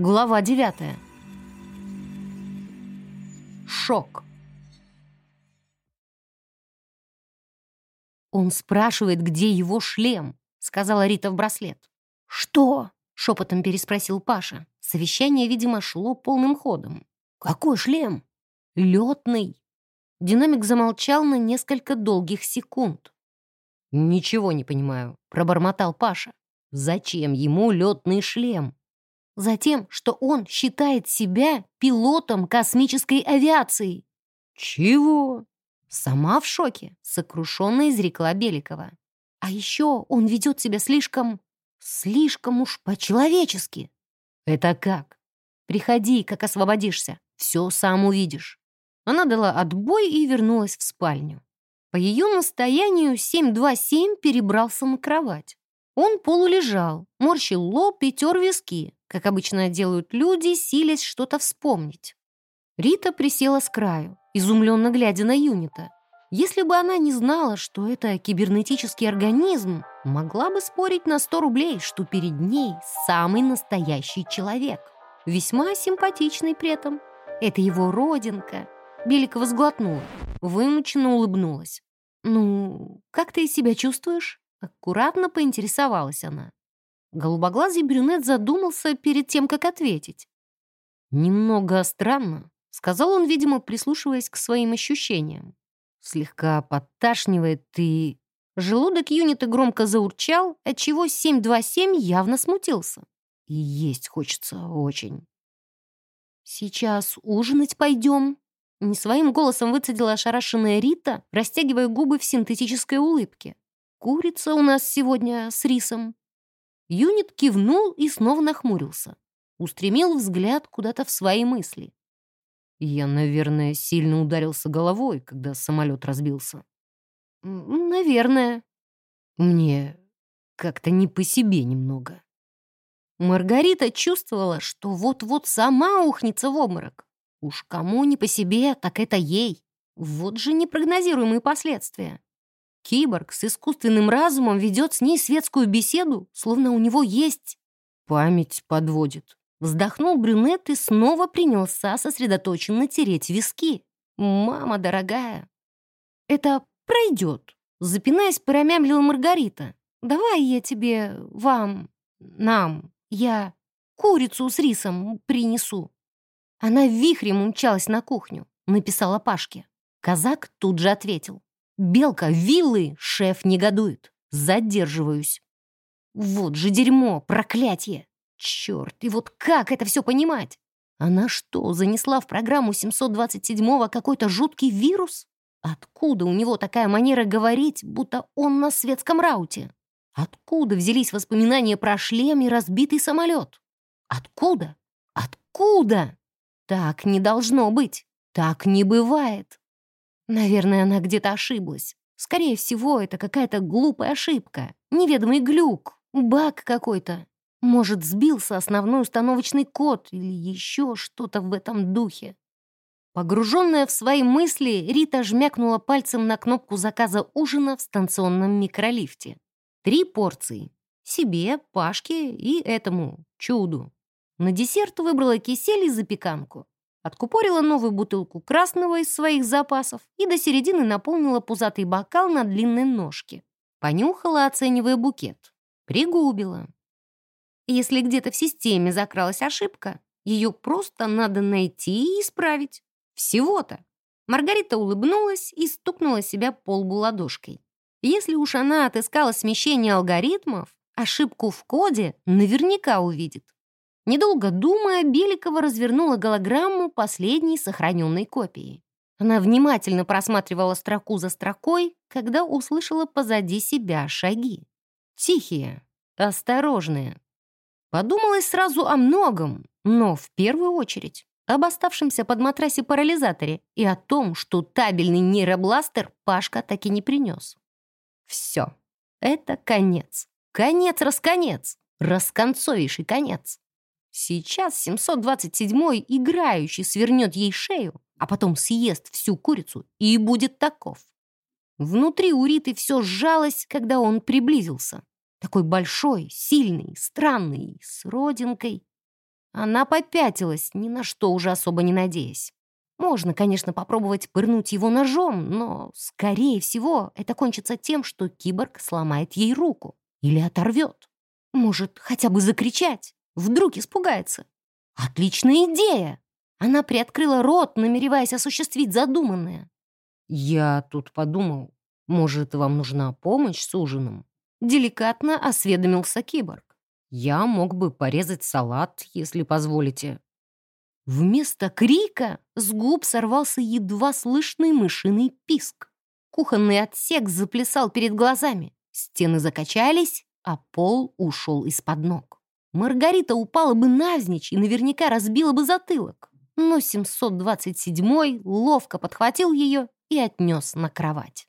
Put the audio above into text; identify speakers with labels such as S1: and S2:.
S1: Глава 9. Шок. «Он спрашивает, где его шлем», — сказала Рита в браслет. «Что?» — шепотом переспросил Паша. Совещание, видимо, шло полным ходом. «Какой шлем?» «Летный». Динамик замолчал на несколько долгих секунд. «Ничего не понимаю», — пробормотал Паша. «Зачем ему летный шлем?» Затем, что он считает себя пилотом космической авиации. «Чего?» Сама в шоке, сокрушенно изрекла Беликова. А еще он ведет себя слишком... слишком уж по-человечески. Это как? Приходи, как освободишься. Все сам увидишь. Она дала отбой и вернулась в спальню. По ее настоянию 727 перебрался на кровать. Он полулежал, морщил лоб и тер виски, как обычно делают люди, силясь что-то вспомнить. Рита присела с краю, изумленно глядя на Юнита. Если бы она не знала, что это кибернетический организм, могла бы спорить на 100 рублей, что перед ней самый настоящий человек. Весьма симпатичный при этом. Это его родинка. Беликова сглотнула, вымученно улыбнулась. «Ну, как ты себя чувствуешь?» Аккуратно поинтересовалась она. Голубоглазый брюнет задумался перед тем, как ответить. «Немного странно», — сказал он, видимо, прислушиваясь к своим ощущениям. Слегка подташнивает и... Желудок юнита громко заурчал, отчего 727 явно смутился. И есть хочется очень. «Сейчас ужинать пойдем?» Не своим голосом выцедила ошарашенная Рита, растягивая губы в синтетической улыбке. «Курица у нас сегодня с рисом». Юнит кивнул и снова нахмурился. Устремил взгляд куда-то в свои мысли. Я, наверное, сильно ударился головой, когда самолет разбился. Наверное. Мне как-то не по себе немного. Маргарита чувствовала, что вот-вот сама ухнется в обморок. Уж кому не по себе, так это ей. Вот же непрогнозируемые последствия. Киборг с искусственным разумом ведет с ней светскую беседу, словно у него есть... Память подводит. Вздохнул брюнет и снова принялся сосредоточенно тереть виски. «Мама дорогая!» «Это пройдет», — запинаясь, промямлила Маргарита. «Давай я тебе, вам, нам, я курицу с рисом принесу». Она вихрем умчалась на кухню, написала Пашке. Казак тут же ответил. «Белка, виллы, шеф негодует. Задерживаюсь». Вот же дерьмо, проклятие! Черт, и вот как это все понимать? Она что, занесла в программу 727-го какой-то жуткий вирус? Откуда у него такая манера говорить, будто он на светском рауте? Откуда взялись воспоминания про шлем и разбитый самолет? Откуда? Откуда? Так не должно быть. Так не бывает. Наверное, она где-то ошиблась. Скорее всего, это какая-то глупая ошибка. Неведомый глюк. Баг какой-то. Может, сбился основной установочный код или еще что-то в этом духе. Погруженная в свои мысли, Рита жмякнула пальцем на кнопку заказа ужина в станционном микролифте. Три порции. Себе, Пашке и этому чуду. На десерт выбрала кисель и запеканку. Откупорила новую бутылку красного из своих запасов и до середины наполнила пузатый бокал на длинной ножке. Понюхала, оценивая букет. Пригубила. Если где-то в системе закралась ошибка, ее просто надо найти и исправить. Всего-то. Маргарита улыбнулась и стукнула себя по лбу ладошкой. Если уж она отыскала смещение алгоритмов, ошибку в коде наверняка увидит. Недолго думая, Беликова развернула голограмму последней сохраненной копии. Она внимательно просматривала строку за строкой, когда услышала позади себя шаги. Тихие, осторожные, Подумалось сразу о многом, но в первую очередь об оставшемся под матрасе парализаторе и о том, что табельный нейробластер Пашка так и не принес. Все. Это конец. Конец-расконец. Расконцовейший конец. Сейчас 727-й играющий свернет ей шею, а потом съест всю курицу и будет таков. Внутри у Риты все сжалось, когда он приблизился. Такой большой, сильный, странный, с родинкой. Она попятилась, ни на что уже особо не надеясь. Можно, конечно, попробовать пырнуть его ножом, но, скорее всего, это кончится тем, что киборг сломает ей руку или оторвет. Может, хотя бы закричать. Вдруг испугается. Отличная идея! Она приоткрыла рот, намереваясь осуществить задуманное. «Я тут подумал, может, вам нужна помощь с ужином?» Деликатно осведомился киборг. «Я мог бы порезать салат, если позволите». Вместо крика с губ сорвался едва слышный мышиный писк. Кухонный отсек заплясал перед глазами. Стены закачались, а пол ушел из-под ног. Маргарита упала бы навзничь и наверняка разбила бы затылок. Но 727-й ловко подхватил ее и отнес на кровать.